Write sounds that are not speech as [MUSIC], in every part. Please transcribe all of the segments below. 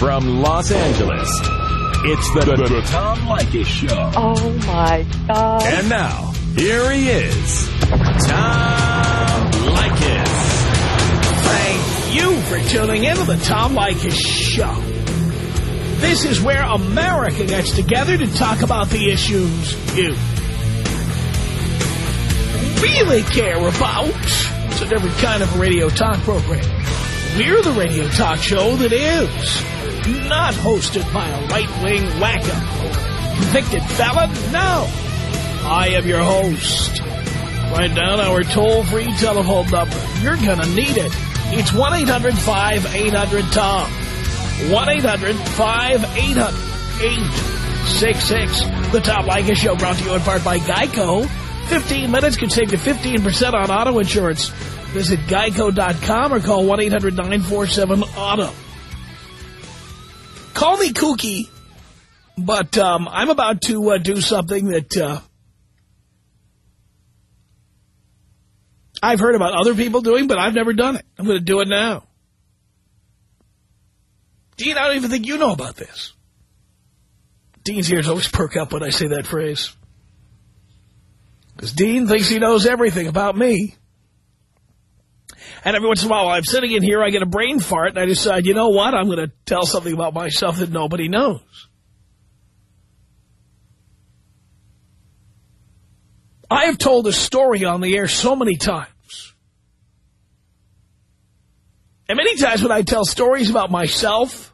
From Los Angeles, it's the, the, the Tom Leykis Show. Oh, my God. And now, here he is, Tom Leykis. Thank you for tuning in to the Tom Leykis Show. This is where America gets together to talk about the issues you really care about. It's a different kind of radio talk program. We're the radio talk show that is not hosted by a right-wing wacko. Convicted felon? No. I am your host. Write down our toll-free telephone number. You're going to need it. It's 1-800-5800-TOM. 1-800-5800-866. The Tom Leykis Show brought to you in part by Geico. 15 minutes can save you 15% on auto insurance. Visit geico.com or call 1-800-947-AUTO. Call me kooky, but um, I'm about to uh, do something that uh, I've heard about other people doing, but I've never done it. I'm going to do it now. Dean, I don't even think you know about this. Dean's ears always perk up when I say that phrase. Because Dean thinks he knows everything about me. And every once in a while, while I'm sitting in here, I get a brain fart, and I decide, you know what? I'm going to tell something about myself that nobody knows. I have told a story on the air so many times. And many times when I tell stories about myself,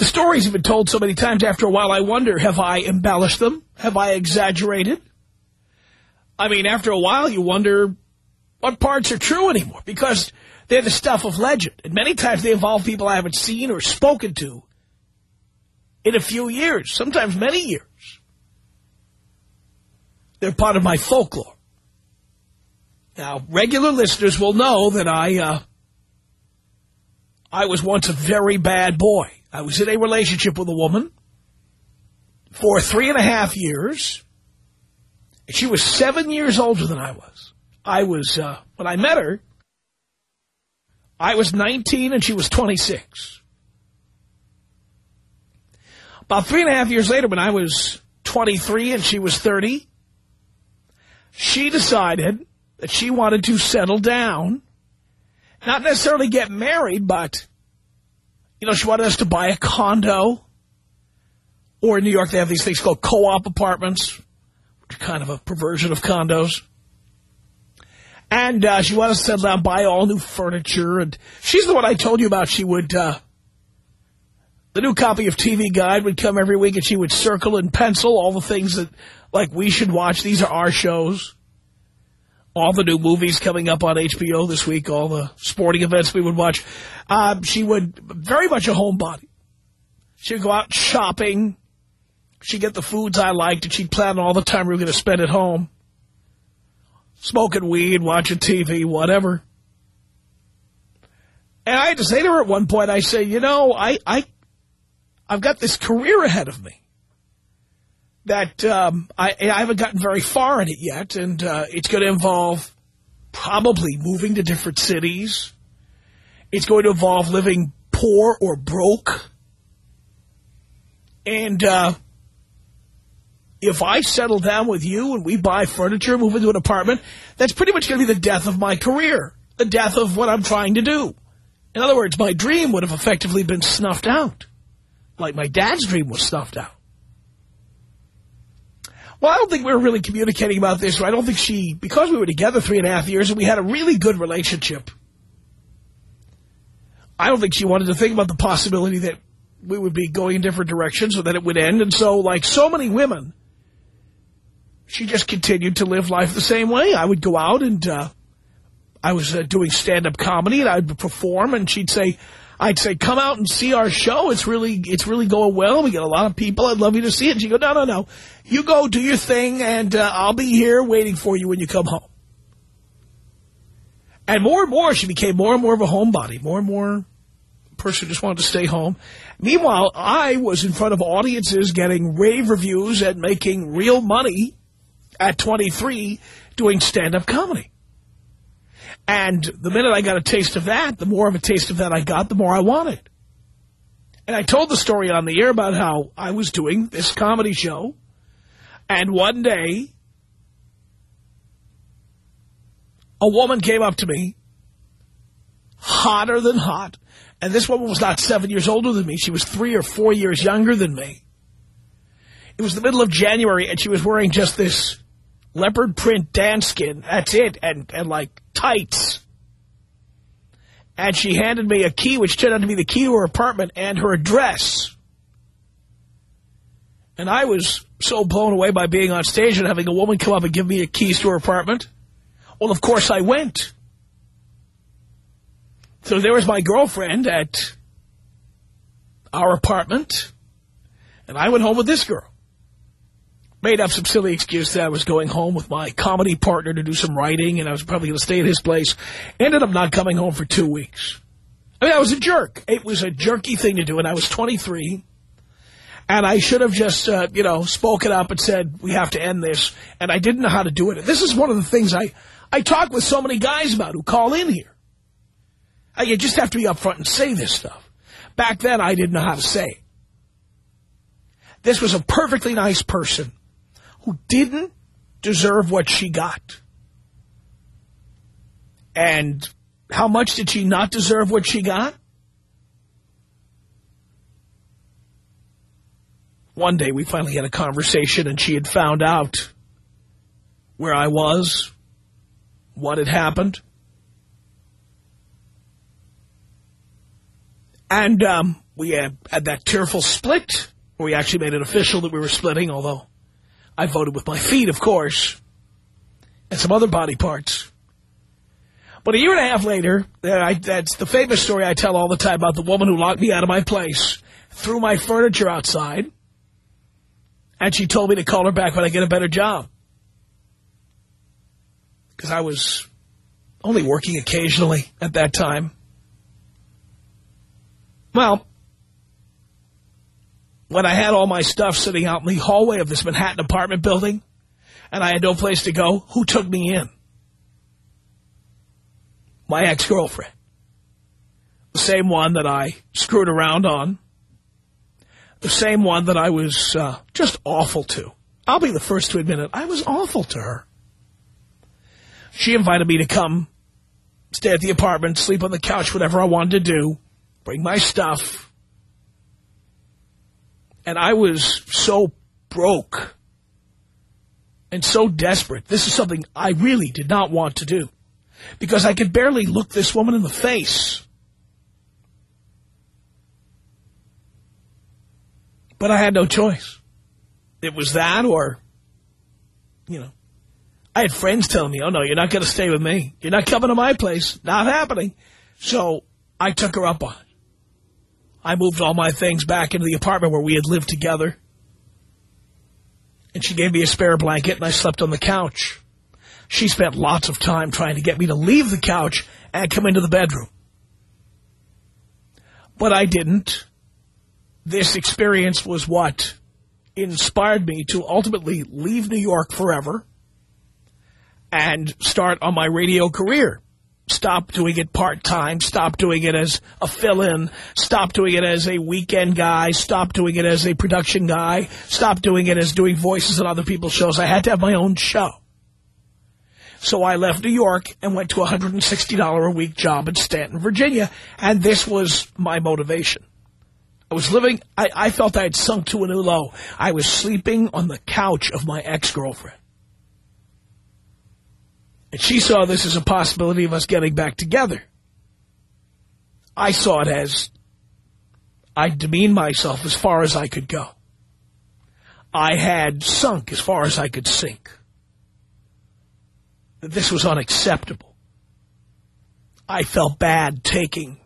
the stories have been told so many times after a while I wonder, have I embellished them? Have I exaggerated? I mean, after a while you wonder what parts are true anymore because they're the stuff of legend. And many times they involve people I haven't seen or spoken to in a few years, sometimes many years. They're part of my folklore. Now, regular listeners will know that I, uh, I was once a very bad boy. I was in a relationship with a woman for three and a half years. And she was seven years older than I was. I was, uh, when I met her, I was 19 and she was 26. About three and a half years later, when I was 23 and she was 30, she decided that she wanted to settle down, not necessarily get married, but, you know, she wanted us to buy a condo, or in New York they have these things called co-op apartments, which are kind of a perversion of condos. And uh, she wanted us to settle down, buy all new furniture, and she's the one I told you about. She would, uh, the new copy of TV Guide would come every week, and she would circle in pencil all the things that, like, we should watch. These are our shows all the new movies coming up on HBO this week, all the sporting events we would watch. Um, she would, very much a homebody. She would go out shopping. She'd get the foods I liked, and she'd plan all the time we were going to spend at home. Smoking weed, watching TV, whatever. And I had to say to her at one point, I say, you know, I, I, I've got this career ahead of me that um, I, I, haven't gotten very far in it yet, and uh, it's going to involve probably moving to different cities. It's going to involve living poor or broke. And uh, if I settle down with you and we buy furniture, move into an apartment, that's pretty much going to be the death of my career, the death of what I'm trying to do. In other words, my dream would have effectively been snuffed out, like my dad's dream was snuffed out. Well, I don't think we were really communicating about this. I don't think she, because we were together three and a half years and we had a really good relationship, I don't think she wanted to think about the possibility that we would be going in different directions or that it would end. And so, like so many women, she just continued to live life the same way. I would go out and uh, I was uh, doing stand-up comedy and I'd perform and she'd say, I'd say, come out and see our show. It's really, it's really going well. We get a lot of people. I'd love you to see it. And she'd go, no, no, no. You go do your thing, and uh, I'll be here waiting for you when you come home. And more and more, she became more and more of a homebody, more and more person just wanted to stay home. Meanwhile, I was in front of audiences getting rave reviews and making real money at 23 doing stand-up comedy. And the minute I got a taste of that, the more of a taste of that I got, the more I wanted. And I told the story on the air about how I was doing this comedy show. And one day, a woman came up to me, hotter than hot. And this woman was not seven years older than me. She was three or four years younger than me. It was the middle of January, and she was wearing just this leopard print danskin. That's it. And, and like tights. And she handed me a key, which turned out to be the key to her apartment and her address. And I was so blown away by being on stage and having a woman come up and give me a keys to her apartment. Well, of course I went. So there was my girlfriend at our apartment. And I went home with this girl. Made up some silly excuse that I was going home with my comedy partner to do some writing, and I was probably going to stay at his place. Ended up not coming home for two weeks. I mean, I was a jerk. It was a jerky thing to do, and I was 23. And I should have just, uh, you know, spoken up and said, we have to end this. And I didn't know how to do it. This is one of the things I, I talk with so many guys about who call in here. I, you just have to be upfront and say this stuff. Back then, I didn't know how to say it. This was a perfectly nice person who didn't deserve what she got. And how much did she not deserve what she got? One day we finally had a conversation and she had found out where I was, what had happened. And um, we had, had that tearful split. Where we actually made it official that we were splitting, although I voted with my feet, of course, and some other body parts. But a year and a half later, I, that's the famous story I tell all the time about the woman who locked me out of my place, threw my furniture outside, and she told me to call her back when I get a better job. Because I was only working occasionally at that time. Well, when I had all my stuff sitting out in the hallway of this Manhattan apartment building, and I had no place to go, who took me in? My ex-girlfriend. The same one that I screwed around on. The same one that I was uh, just awful to. I'll be the first to admit it. I was awful to her. She invited me to come stay at the apartment, sleep on the couch, whatever I wanted to do bring my stuff. And I was so broke and so desperate. This is something I really did not want to do because I could barely look this woman in the face. But I had no choice. It was that or, you know, I had friends telling me, oh, no, you're not going to stay with me. You're not coming to my place. Not happening. So I took her up on it. I moved all my things back into the apartment where we had lived together. And she gave me a spare blanket and I slept on the couch. She spent lots of time trying to get me to leave the couch and come into the bedroom. But I didn't. This experience was what inspired me to ultimately leave New York forever and start on my radio career. Stop doing it part-time. Stop doing it as a fill-in. Stop doing it as a weekend guy. Stop doing it as a production guy. Stop doing it as doing voices on other people's shows. I had to have my own show. So I left New York and went to a $160 a week job in Staunton, Virginia. And this was my motivation. I was living, I, I felt I had sunk to a new low. I was sleeping on the couch of my ex-girlfriend. And she saw this as a possibility of us getting back together. I saw it as I demeaned myself as far as I could go. I had sunk as far as I could sink. This was unacceptable. I felt bad taking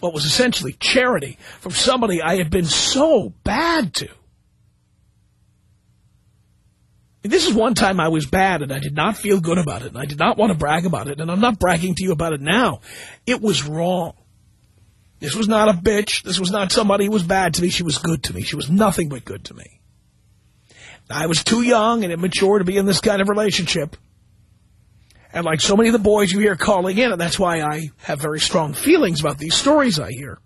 what was essentially charity from somebody I had been so bad to. This is one time I was bad and I did not feel good about it and I did not want to brag about it and I'm not bragging to you about it now. It was wrong. This was not a bitch. This was not somebody who was bad to me. She was good to me. She was nothing but good to me. I was too young and immature to be in this kind of relationship. And like so many of the boys you hear calling in, and that's why I have very strong feelings about these stories I hear,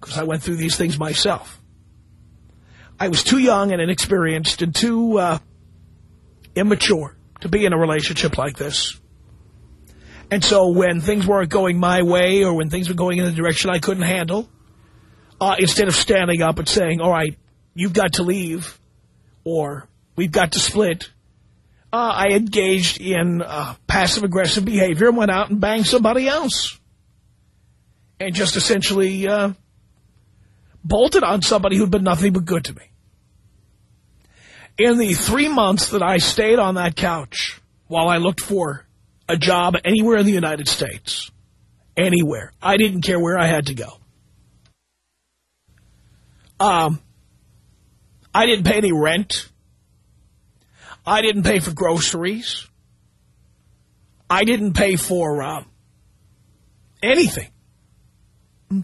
because I went through these things myself. I was too young and inexperienced and too uh, immature to be in a relationship like this. And so when things weren't going my way or when things were going in a direction I couldn't handle, uh, instead of standing up and saying, all right, you've got to leave or we've got to split, uh, I engaged in uh, passive-aggressive behavior and went out and banged somebody else. And just essentially uh, bolted on somebody who'd been nothing but good to me. In the three months that I stayed on that couch while I looked for a job anywhere in the United States, anywhere, I didn't care where I had to go. Um, I didn't pay any rent. I didn't pay for groceries. I didn't pay for uh, anything.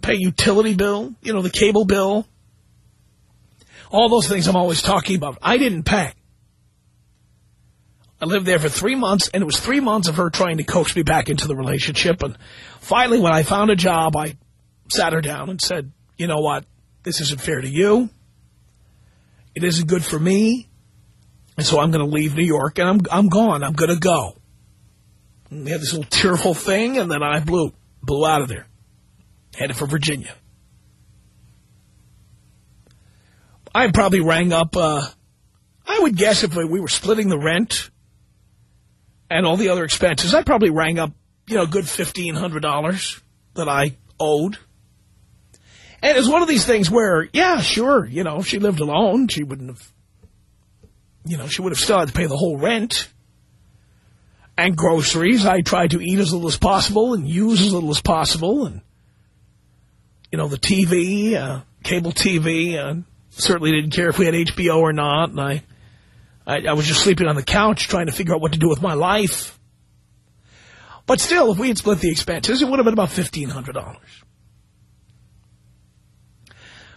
Pay utility bill, you know, the cable bill. All those things I'm always talking about. I didn't pay. I lived there for three months, and it was three months of her trying to coax me back into the relationship. And finally, when I found a job, I sat her down and said, you know what, this isn't fair to you. It isn't good for me. And so I'm going to leave New York, and I'm, I'm gone. I'm going to go. And we had this little tearful thing, and then I blew, blew out of there. Headed for Virginia. I probably rang up, uh, I would guess if we were splitting the rent and all the other expenses, I probably rang up, you know, a good $1,500 that I owed. And it was one of these things where, yeah, sure, you know, if she lived alone, she wouldn't have, you know, she would have still had to pay the whole rent and groceries. I tried to eat as little as possible and use as little as possible. And, you know, the TV, uh, cable TV, uh, certainly didn't care if we had HBO or not. And I, I, I was just sleeping on the couch trying to figure out what to do with my life. But still, if we had split the expenses, it would have been about $1,500.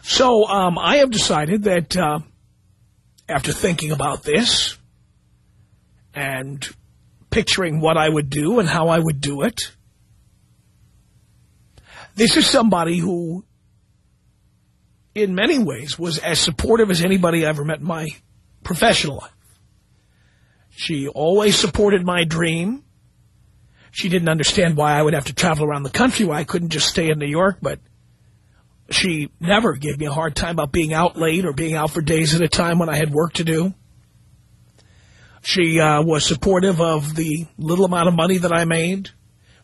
So um, I have decided that uh, after thinking about this and picturing what I would do and how I would do it, this is somebody who, in many ways, was as supportive as anybody I ever met in my professional life. She always supported my dream. She didn't understand why I would have to travel around the country, why I couldn't just stay in New York, but she never gave me a hard time about being out late or being out for days at a time when I had work to do. She uh, was supportive of the little amount of money that I made,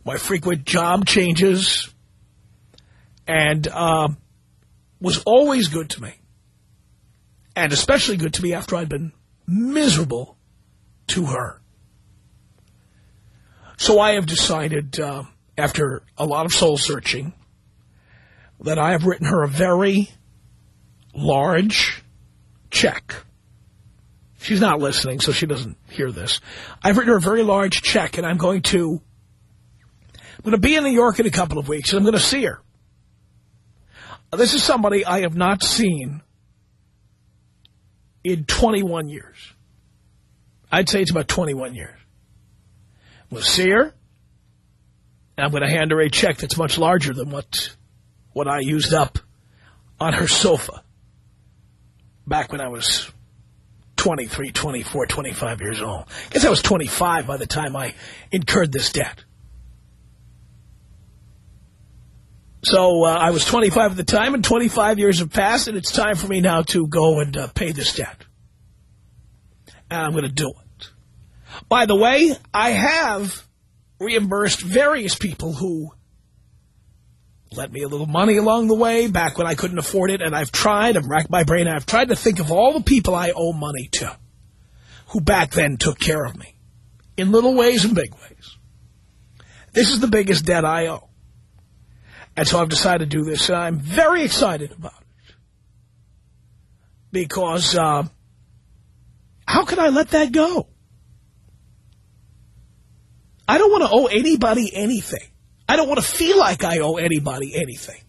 my frequent job changes, and uh, was always good to me. And especially good to me after I'd been miserable to her. So I have decided, uh, after a lot of soul searching, that I have written her a very large check. She's not listening, so she doesn't hear this. I've written her a very large check, and I'm going to I'm going to be in New York in a couple of weeks, and I'm going to see her. This is somebody I have not seen in 21 years. I'd say it's about 21 years. We'll see her, and I'm going to hand her a check that's much larger than what what I used up on her sofa back when I was 23, 24, 25 years old. I guess I was 25 by the time I incurred this debt. So uh, I was 25 at the time, and 25 years have passed, and it's time for me now to go and uh, pay this debt. And I'm going to do it. By the way, I have reimbursed various people who lent me a little money along the way back when I couldn't afford it. And I've tried, I've racked my brain, I've tried to think of all the people I owe money to who back then took care of me in little ways and big ways. This is the biggest debt I owe. And so I've decided to do this, and I'm very excited about it. Because uh, how can I let that go? I don't want to owe anybody anything. I don't want to feel like I owe anybody anything.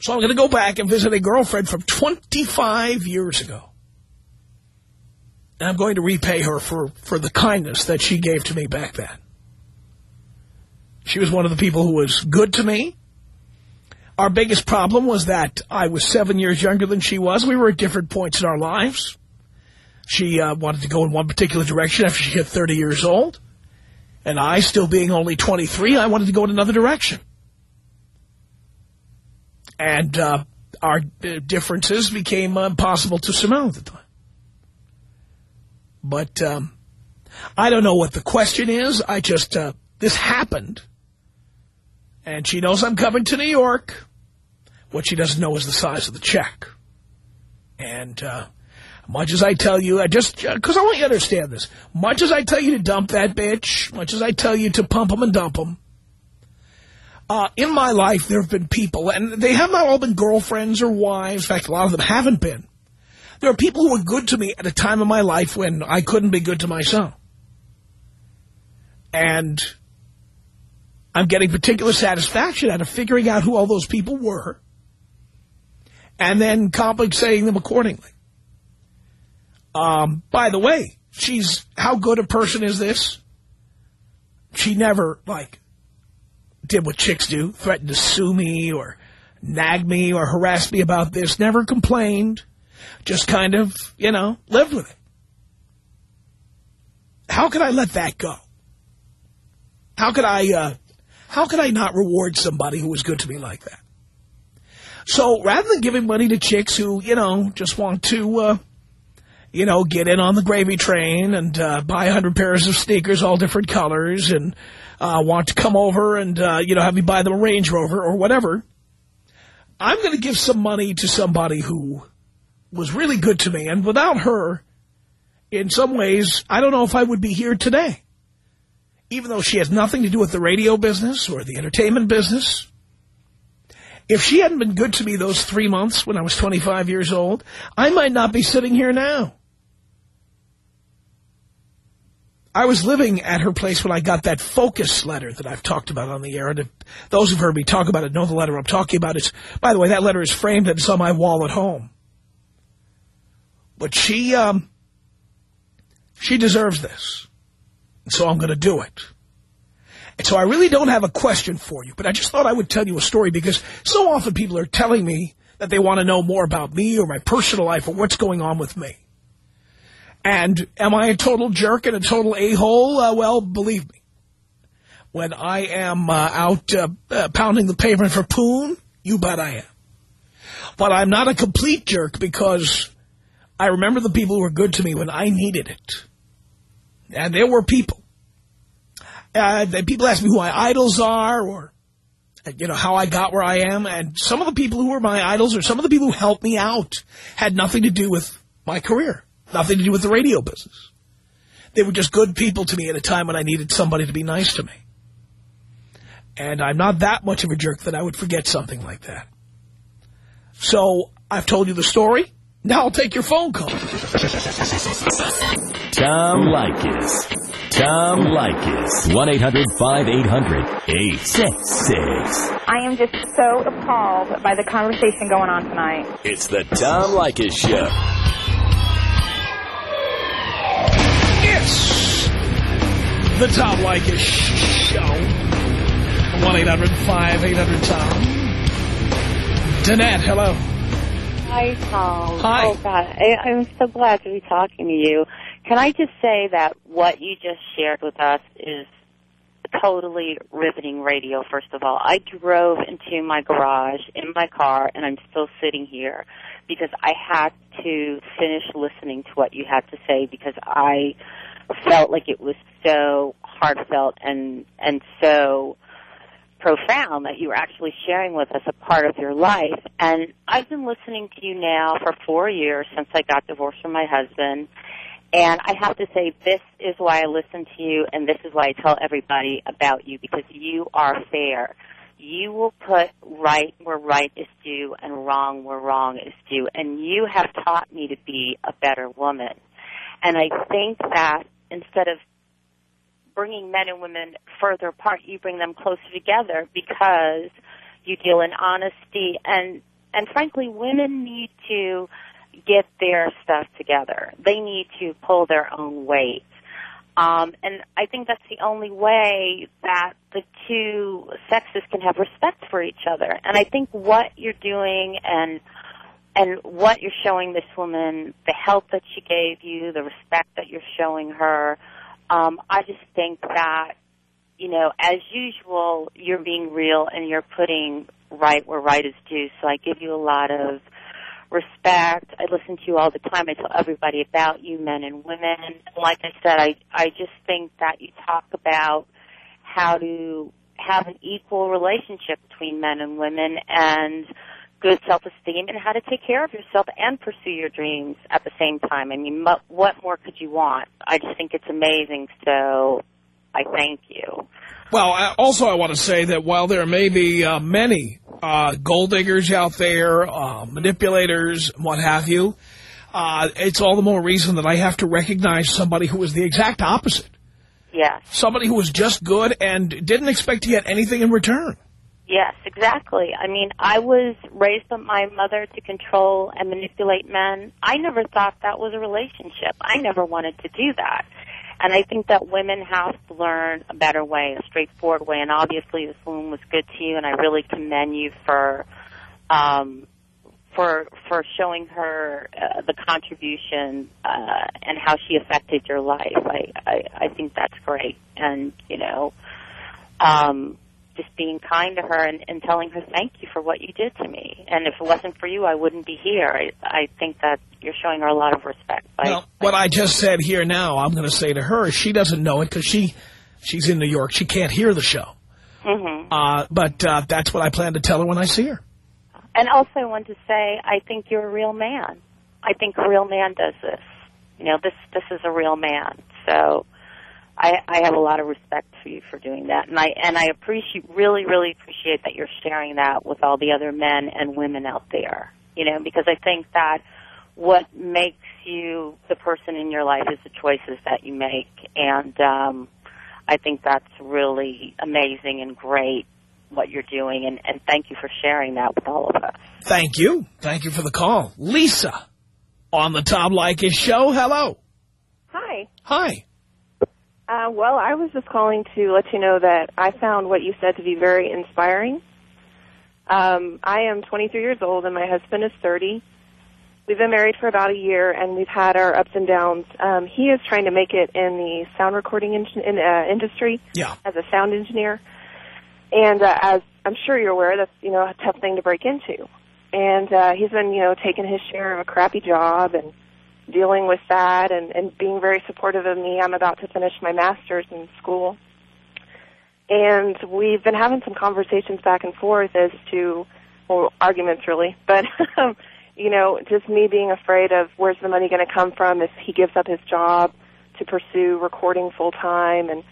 So I'm going to go back and visit a girlfriend from 25 years ago. And I'm going to repay her for, for the kindness that she gave to me back then. She was one of the people who was good to me. Our biggest problem was that I was seven years younger than she was. We were at different points in our lives. She uh, wanted to go in one particular direction after she hit 30 years old. And I, still being only 23, I wanted to go in another direction. And uh, our uh, differences became impossible to surmount at the time. But um, I don't know what the question is. I just, uh, this happened. And she knows I'm coming to New York. What she doesn't know is the size of the check. And uh, much as I tell you, I just, because I want you to understand this, much as I tell you to dump that bitch, much as I tell you to pump them and dump them, uh, in my life there have been people, and they have not all been girlfriends or wives, in fact, a lot of them haven't been. There are people who were good to me at a time in my life when I couldn't be good to myself. And I'm getting particular satisfaction out of figuring out who all those people were and then compensating them accordingly. Um, by the way, she's, how good a person is this? She never, like, did what chicks do, threatened to sue me or nag me or harass me about this, never complained, just kind of, you know, lived with it. How could I let that go? How could I, uh, how could I not reward somebody who was good to me like that? So rather than giving money to chicks who, you know, just want to, uh, you know, get in on the gravy train and uh, buy a hundred pairs of sneakers, all different colors, and uh, want to come over and, uh, you know, have me buy them a Range Rover or whatever, I'm going to give some money to somebody who was really good to me. And without her, in some ways, I don't know if I would be here today. Even though she has nothing to do with the radio business or the entertainment business. If she hadn't been good to me those three months when I was 25 years old, I might not be sitting here now. I was living at her place when I got that focus letter that I've talked about on the air. And those who've heard me talk about it know the letter I'm talking about. It's, by the way, that letter is framed and it's on my wall at home. But she, um, she deserves this. And so I'm going to do it. And so I really don't have a question for you, but I just thought I would tell you a story because so often people are telling me that they want to know more about me or my personal life or what's going on with me. And am I a total jerk and a total a-hole? Uh, well, believe me, when I am uh, out uh, uh pounding the pavement for poon, you bet I am. But I'm not a complete jerk because I remember the people who were good to me when I needed it. And there were people. Uh, people ask me who my idols are or, you know, how I got where I am. And some of the people who were my idols or some of the people who helped me out had nothing to do with my career. Nothing to do with the radio business. They were just good people to me at a time when I needed somebody to be nice to me. And I'm not that much of a jerk that I would forget something like that. So I've told you the story. Now I'll take your phone call. Tom Leykis. Tom Leykis. 1-800-5800-866. I am just so appalled by the conversation going on tonight. It's the Tom Leykis Show. It's the Tom Leykis Show. 1-800-5800-TOM. Danette, hello. Hi, Tom. Hi. Oh, God. I, I'm so glad to be talking to you. Can I just say that what you just shared with us is totally riveting radio, first of all. I drove into my garage in my car, and I'm still sitting here because I had to finish listening to what you had to say because I felt like it was so heartfelt and and so profound that you were actually sharing with us a part of your life. And I've been listening to you now for four years since I got divorced from my husband. And I have to say, this is why I listen to you, and this is why I tell everybody about you, because you are fair. You will put right where right is due and wrong where wrong is due. And you have taught me to be a better woman. And I think that instead of bringing men and women further apart, you bring them closer together because you deal in honesty and and frankly, women need to get their stuff together. They need to pull their own weight. Um, and I think that's the only way that the two sexes can have respect for each other. And I think what you're doing and and what you're showing this woman, the help that she gave you, the respect that you're showing her, um, I just think that, you know, as usual, you're being real and you're putting right where right is due. So I give you a lot of respect. I listen to you all the time. I tell everybody about you, men and women. Like I said, I I just think that you talk about how to have an equal relationship between men and women and good self-esteem and how to take care of yourself and pursue your dreams at the same time. I mean, what more could you want? I just think it's amazing. So I thank you. Well, also I want to say that while there may be uh, many uh, gold diggers out there, uh, manipulators, what have you, uh, it's all the more reason that I have to recognize somebody who is the exact opposite. Yes. Somebody who was just good and didn't expect to get anything in return. Yes, exactly. I mean, I was raised by my mother to control and manipulate men. I never thought that was a relationship. I never wanted to do that. And I think that women have to learn a better way, a straightforward way. And obviously, this woman was good to you, and I really commend you for um, for for showing her uh, the contribution uh, and how she affected your life. I, I I think that's great, and you know, um, just being kind to her and, and telling her thank you for what you did to me. And if it wasn't for you, I wouldn't be here. I, I think that you're showing her a lot of respect. By, well, what I just said here now, I'm going to say to her, she doesn't know it because she, she's in New York. She can't hear the show. Mm -hmm. uh, but uh, that's what I plan to tell her when I see her. And also I want to say, I think you're a real man. I think a real man does this. You know, this this is a real man. So I, I have a lot of respect for you for doing that, and I and I appreciate really really appreciate that you're sharing that with all the other men and women out there. You know, because I think that what makes you the person in your life is the choices that you make, and um, I think that's really amazing and great what you're doing, and, and thank you for sharing that with all of us. Thank you. Thank you for the call. Lisa, on the Tom Leykis show. Hello. Hi. Hi. Uh, well, I was just calling to let you know that I found what you said to be very inspiring. Um, I am 23 years old and my husband is 30. We've been married for about a year and we've had our ups and downs. Um, he is trying to make it in the sound recording in, in, uh, industry yeah. as a sound engineer. And uh, as I'm sure you're aware, that's you know a tough thing to break into. And uh, he's been you know taking his share of a crappy job and dealing with that and, and being very supportive of me. I'm about to finish my master's in school. And we've been having some conversations back and forth as to, well, arguments really, [LAUGHS] but, um, you know, just me being afraid of where's the money going to come from if he gives up his job to pursue recording full time and,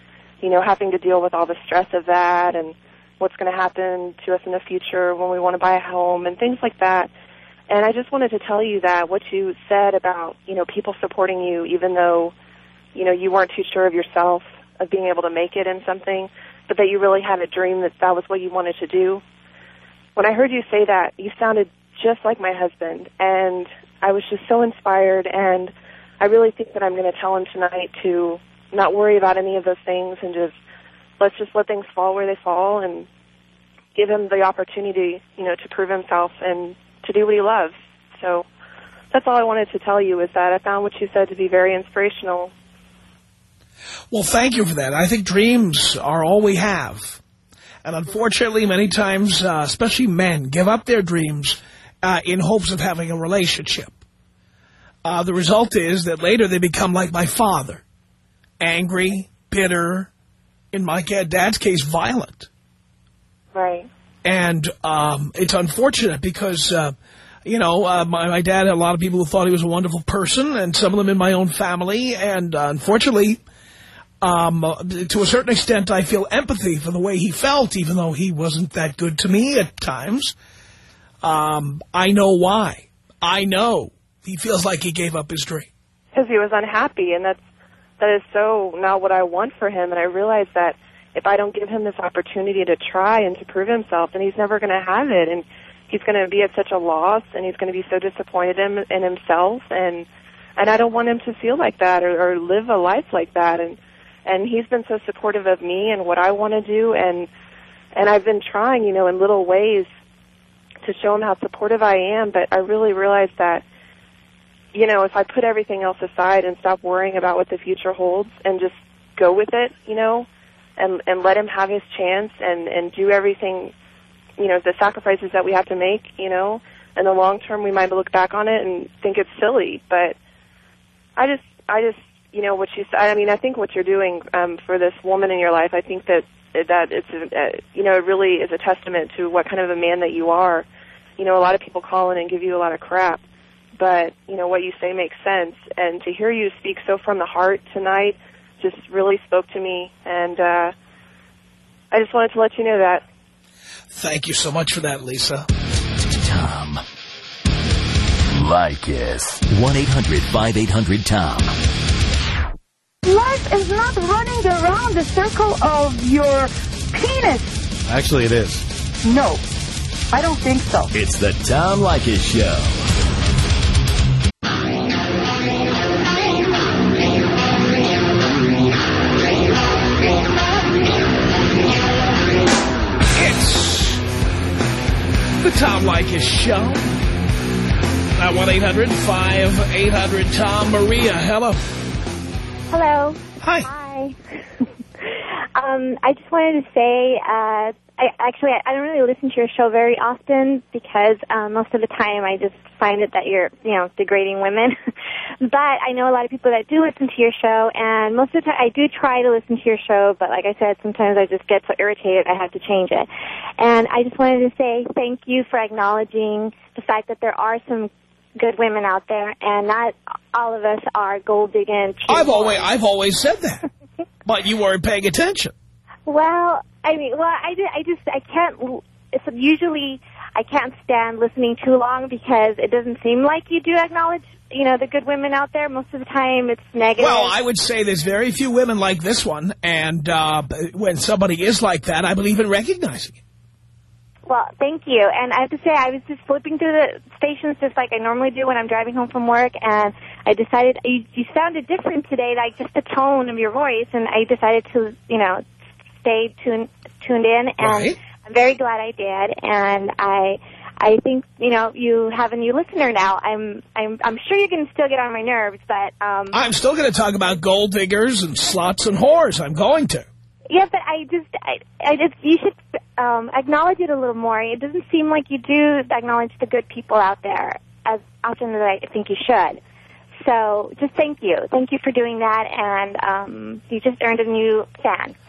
you know, having to deal with all the stress of that and what's going to happen to us in the future when we want to buy a home and things like that. And I just wanted to tell you that what you said about, you know, people supporting you even though, you know, you weren't too sure of yourself of being able to make it in something, but that you really had a dream that that was what you wanted to do. When I heard you say that, you sounded just like my husband and I was just so inspired and I really think that I'm going to tell him tonight to not worry about any of those things and just let's just let things fall where they fall and give him the opportunity, you know, to prove himself and to do what he loves. So that's all I wanted to tell you is that I found what you said to be very inspirational. Well, thank you for that. I think dreams are all we have. And unfortunately, many times, uh, especially men, give up their dreams uh, in hopes of having a relationship. Uh, the result is that later they become like my father. Angry, bitter, in my dad's case, violent. Right. And um, it's unfortunate because, uh, you know, uh, my, my, dad had a lot of people who thought he was a wonderful person, and some of them in my own family. And uh, unfortunately, um, to a certain extent, I feel empathy for the way he felt, even though he wasn't that good to me at times. Um, I know why. I know he feels like he gave up his dream. Because he was unhappy, and that's that is so not what I want for him. And I realize that if I don't give him this opportunity to try and to prove himself, then he's never going to have it. And he's going to be at such a loss and he's going to be so disappointed in, in himself. And and I don't want him to feel like that or, or live a life like that. And and he's been so supportive of me and what I want to do. And and I've been trying, you know, in little ways to show him how supportive I am, but I really realized that you know, if I put everything else aside and stop worrying about what the future holds and just go with it, you know, and and let him have his chance and and do everything, you know, the sacrifices that we have to make, you know, in the long term we might look back on it and think it's silly, but I just I just you know what you said. I mean, I think what you're doing um, for this woman in your life, I think that that it's uh, you know it really is a testament to what kind of a man that you are. You know, a lot of people call in and give you a lot of crap, but you know what you say makes sense. And to hear you speak so from the heart tonight just really spoke to me, and uh, I just wanted to let you know that. Thank you so much for that, Lisa. Tom. Leykis. 1-800-5800-TOM. Life is not running around the circle of your penis. Actually, it is. No, I don't think so. It's the Tom Leykis Show. Tom Leykis Show. At 1-800-5800-TOM. Maria, hello. Hello. Hi. Hi. [LAUGHS] um, I just wanted to say, uh, I actually I don't really listen to your show very often because um, most of the time I just find it that you're you know degrading women. [LAUGHS] but I know a lot of people that do listen to your show, and most of the time I do try to listen to your show. But like I said, sometimes I just get so irritated I have to change it. And I just wanted to say thank you for acknowledging the fact that there are some good women out there, and not all of us are gold digging. I've always, I've always said that. but you weren't paying attention. Well, I mean, well, I, I just, I can't, it's usually I can't stand listening too long because it doesn't seem like you do acknowledge, you know, the good women out there. Most of the time it's negative. Well, I would say there's very few women like this one, and uh, when somebody is like that, I believe in recognizing it. Well, thank you. And I have to say, I was just flipping through the stations just like I normally do when I'm driving home from work, and I decided you, you sounded different today, like just the tone of your voice, and I decided to, you know, stay tuned tuned in, and Right. I'm very glad I did. And I, I think you know you have a new listener now. I'm, I'm, I'm sure you can still get on my nerves, but um, I'm still going to talk about gold diggers and sluts and whores. I'm going to. Yeah, but I just, I, I just, you should um, acknowledge it a little more. It doesn't seem like you do acknowledge the good people out there as often as I think you should. So just thank you. Thank you for doing that, and um, you just earned a new fan. [LAUGHS]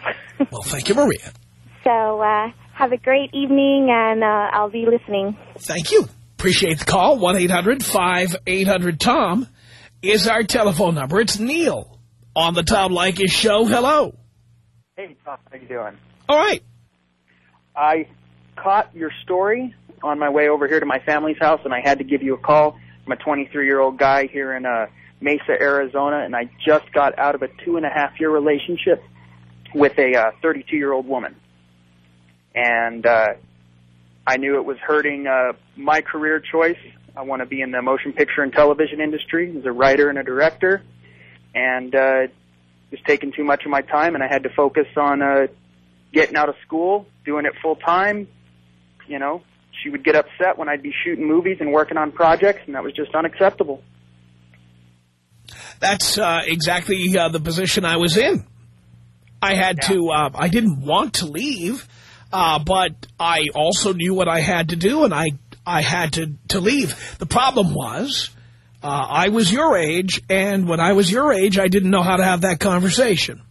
Well, thank you, Maria. so uh, have a great evening, and uh, I'll be listening. Thank you. Appreciate the call. 1-800-5800-TOM is our telephone number. It's Neil on the Tom Leykis show. Hello. Hey, Tom, how you doing? All right. I caught your story on my way over here to my family's house, and I had to give you a call. I'm a 23-year-old guy here in uh, Mesa, Arizona, and I just got out of a two-and-a-half-year relationship with a uh, 32-year-old woman. And uh, I knew it was hurting uh, my career choice. I want to be in the motion picture and television industry as a writer and a director, and uh, it was taking too much of my time, and I had to focus on uh, getting out of school, doing it full time. You know, she would get upset when I'd be shooting movies and working on projects, and that was just unacceptable. That's uh, exactly uh, the position I was in. I had to, uh, I didn't want to leave, uh, but I also knew what I had to do, and I, I had to, to leave. The problem was, uh, I was your age, and when I was your age, I didn't know how to have that conversation.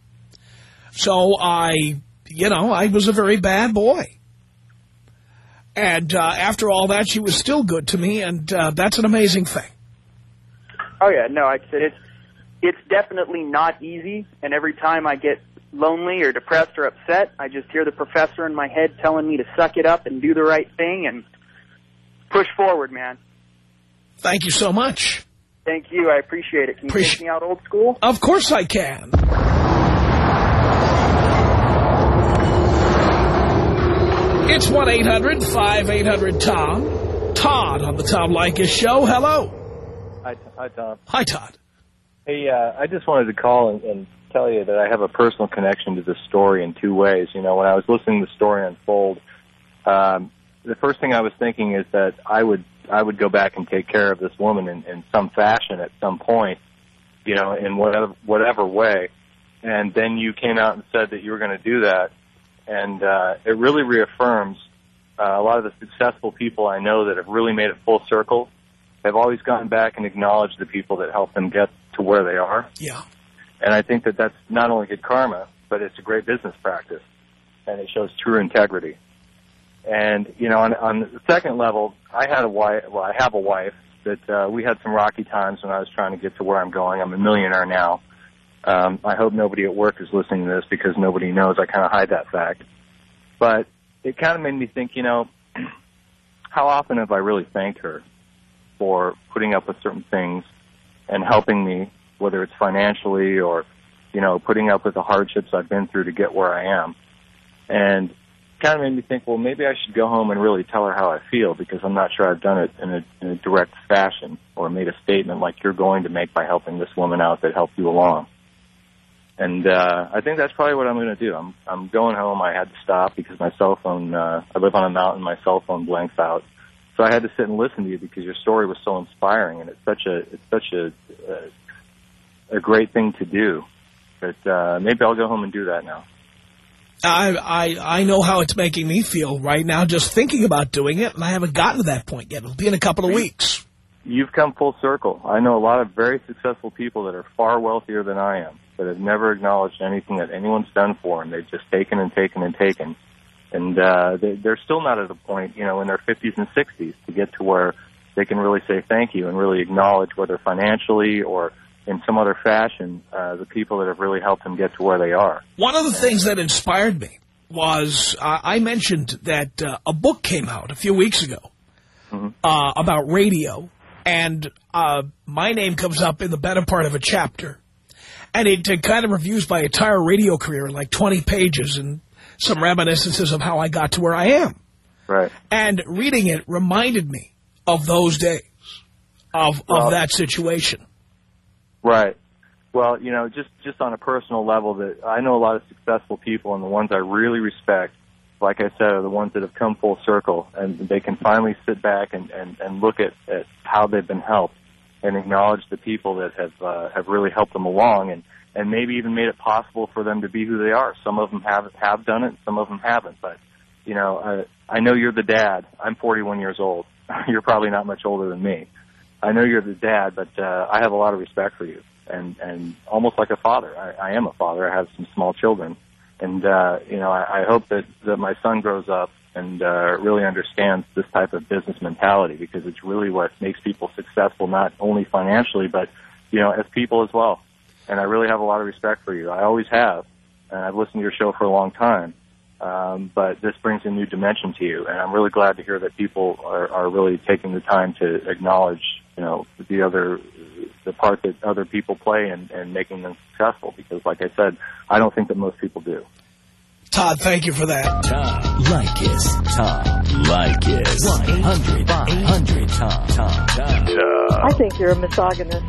So I, you know, I was a very bad boy. And uh, after all that, she was still good to me, and uh, that's an amazing thing. Oh yeah, no, I said it's it's definitely not easy, and every time I get lonely or depressed or upset, I just hear the professor in my head telling me to suck it up and do the right thing and push forward, man. Thank you so much. Thank you, I appreciate it. Can you Appreci- take me out old school? Of course I can. It's 1-800-5800-TOM. Todd on the Tom Leykis Show. Hello. Hi, hi, Tom. Hi, Todd. Hey, uh, I just wanted to call and, and tell you that I have a personal connection to this story in two ways. You know, when I was listening to the story unfold, um, the first thing I was thinking is that I would I would go back and take care of this woman in, in some fashion at some point, you know, in whatever whatever way. And then you came out and said that you were going to do that, and uh, it really reaffirms uh, a lot of the successful people I know that have really made it full circle. Have always gone back and acknowledged the people that helped them get to where they are. Yeah. And I think that that's not only good karma, but it's a great business practice, and it shows true integrity. And you know, on, on the second level, I had a wife. Well, I have a wife that uh, we had some rocky times when I was trying to get to where I'm going. I'm a millionaire now. Um, I hope nobody at work is listening to this because nobody knows. I kind of hide that fact. But it kind of made me think, you know, [CLEARS THROAT] how often have I really thanked her for putting up with certain things and helping me, whether it's financially or, you know, putting up with the hardships I've been through to get where I am. And kind of made me think, well, maybe I should go home and really tell her how I feel because I'm not sure I've done it in a, in a direct fashion or made a statement like you're going to make by helping this woman out that helped you along. And uh, I think that's probably what I'm going to do. I'm I'm going home. I had to stop because my cell phone. Uh, I live on a mountain. My cell phone blanks out, so I had to sit and listen to you because your story was so inspiring, and it's such a it's such a a, a great thing to do. But uh, maybe I'll go home and do that now. I, I I know how it's making me feel right now just thinking about doing it, and I haven't gotten to that point yet. It'll be in a couple of weeks. You've come full circle. I know a lot of very successful people that are far wealthier than I am, that have never acknowledged anything that anyone's done for them. They've just taken and taken and taken. And uh, they, they're still not at a point, you know, in their 50s and 60s to get to where they can really say thank you and really acknowledge, whether financially or in some other fashion, uh, the people that have really helped them get to where they are. One of the things that inspired me was uh, I mentioned that uh, a book came out a few weeks ago Mm-hmm. uh, about radio, and uh, my name comes up in the better part of a chapter. And it, it kind of reviews my entire radio career in like 20 pages and some reminiscences of how I got to where I am. Right. And reading it reminded me of those days, of, Well- of that situation. Right. Well, you know, just just on a personal level, that I know a lot of successful people, and the ones I really respect, like I said, are the ones that have come full circle, and they can finally sit back and and, and look at, at how they've been helped, and acknowledge the people that have uh, have really helped them along, and and maybe even made it possible for them to be who they are. Some of them have have done it, some of them haven't. But you know, uh, I know you're the dad. I'm 41 years old. [LAUGHS] you're probably not much older than me. I know you're the dad, but uh, I have a lot of respect for you, and and almost like a father. I, I am a father. I have some small children, and uh, you know, I, I hope that that my son grows up and uh, really understands this type of business mentality because it's really what makes people successful, not only financially, but you know, as people as well. And I really have a lot of respect for you. I always have, and I've listened to your show for a long time. Um, but this brings a new dimension to you, and I'm really glad to hear that people are, are really taking the time to acknowledge, you know, the other, the part that other people play in, in making them successful. Because, like I said, I don't think that most people do. Todd, thank you for that. Tom Leykis. Tom Leykis. 1-800-5800-TOM. Tom. I think you're a misogynist.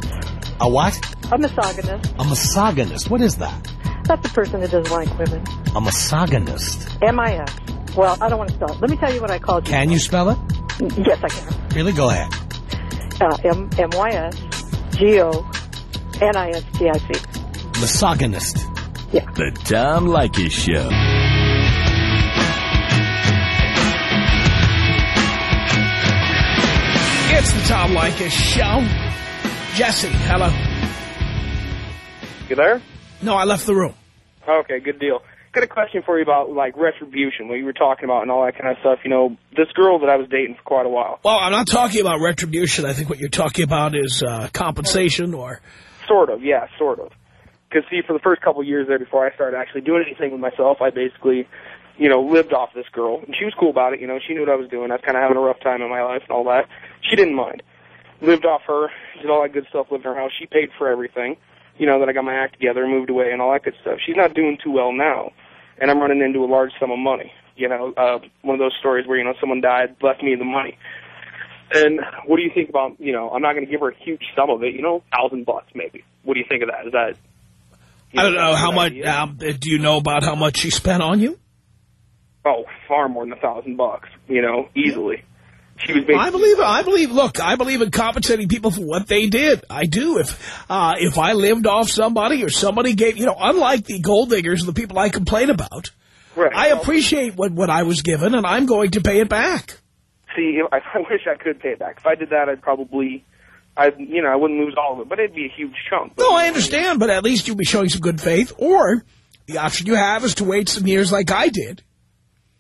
A what? A misogynist. A misogynist. What is that? That's a person that doesn't like women. A misogynist. M-I-S. Well, I don't want to spell it. Let me tell you what I called you. Can you spell it? Yes, I can. Really? Go ahead. Uh, M- M-Y-S-G-O-N-I-S-T-I-C. Misogynist. Yeah. The Tom Leykis Show. It's the Tom Leykis Show. Jesse, hello. You there? No, I left the room. Okay, good deal. Got a question for you about like retribution, what you were talking about and all that kind of stuff. You know, this girl that I was dating for quite a while. Well, I'm not talking about retribution. I think what you're talking about is uh, compensation or... Sort of, yeah, sort of. Because see, for the first couple of years there, before I started actually doing anything with myself, I basically, you know, lived off this girl, and she was cool about it. You know, she knew what I was doing. I was kind of having a rough time in my life and all that. She didn't mind. Lived off her, did all that good stuff, lived in her house. She paid for everything. You know, then I got my act together, and moved away, and all that good stuff. She's not doing too well now, and I'm running into a large sum of money. You know, uh, one of those stories where you know someone died, left me the money. And what do you think about? You know, I'm not going to give her a huge sum of it. You know, thousand bucks maybe. What do you think of that? Is that? I don't know how much. Um, do you know about how much she spent on you? Oh, far more than a thousand bucks. You know, easily. She was. I believe. I believe. Look, I believe in compensating people for what they did. I do. If uh, if I lived off somebody or somebody gave, you know, unlike the gold diggers and the people I complain about, right. I appreciate what what I was given, and I'm going to pay it back. See, I, [LAUGHS] I wish I could pay it back. If I did that, I'd probably, I you know, I wouldn't lose all of it, but it'd be a huge chunk. No, I understand, but at least you'll be showing some good faith. Or the option you have is to wait some years like I did.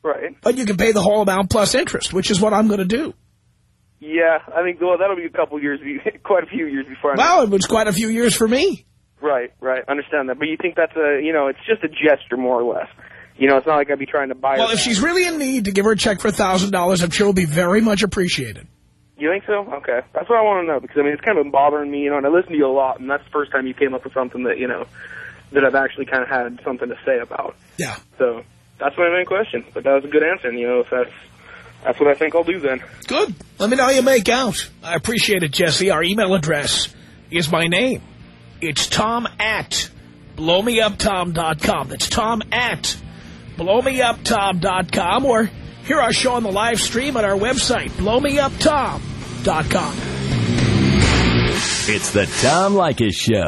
Right. But you can pay the whole amount plus interest, which is what I'm going to do. Yeah, I think well that'll be a couple years, [LAUGHS] quite a few years before. I'm Well, it was quite a few years for me. Right, right, understand that. But you think that's a, you know, it's just a gesture more or less. You know, it's not like I'd be trying to buy. Well, if she's really in need, to give her a check for a thousand dollars, I'm sure it'll be very much appreciated. You think so? Okay, that's what I want to know because I mean it's kind of been bothering me, you know, and I listen to you a lot, and that's the first time you came up with something that you know that I've actually kind of had something to say about. Yeah. So that's my main question, but that was a good answer, and you know, if that's that's what I think I'll do then. Good. Let me know how you make out. I appreciate it, Jesse. Our email address is my name. It's tom at blowmeuptom.com. That's tom at blowmeuptom.com or hear our show on the live stream at our website, blowmeuptom.com. It's the Tom Leykis Show.